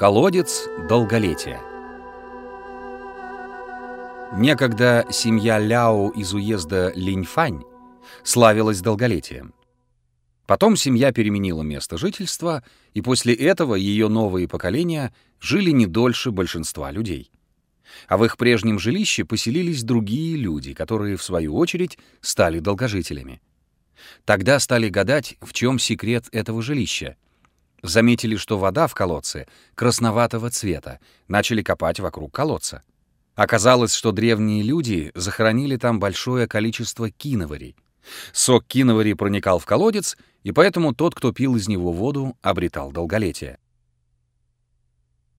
Колодец долголетия. Некогда семья Ляо из уезда Линьфань славилась долголетием. Потом семья переменила место жительства, и после этого ее новые поколения жили не дольше большинства людей. А в их прежнем жилище поселились другие люди, которые, в свою очередь, стали долгожителями. Тогда стали гадать, в чем секрет этого жилища. Заметили, что вода в колодце красноватого цвета, начали копать вокруг колодца. Оказалось, что древние люди захоронили там большое количество киноварей. Сок киновари проникал в колодец, и поэтому тот, кто пил из него воду, обретал долголетие.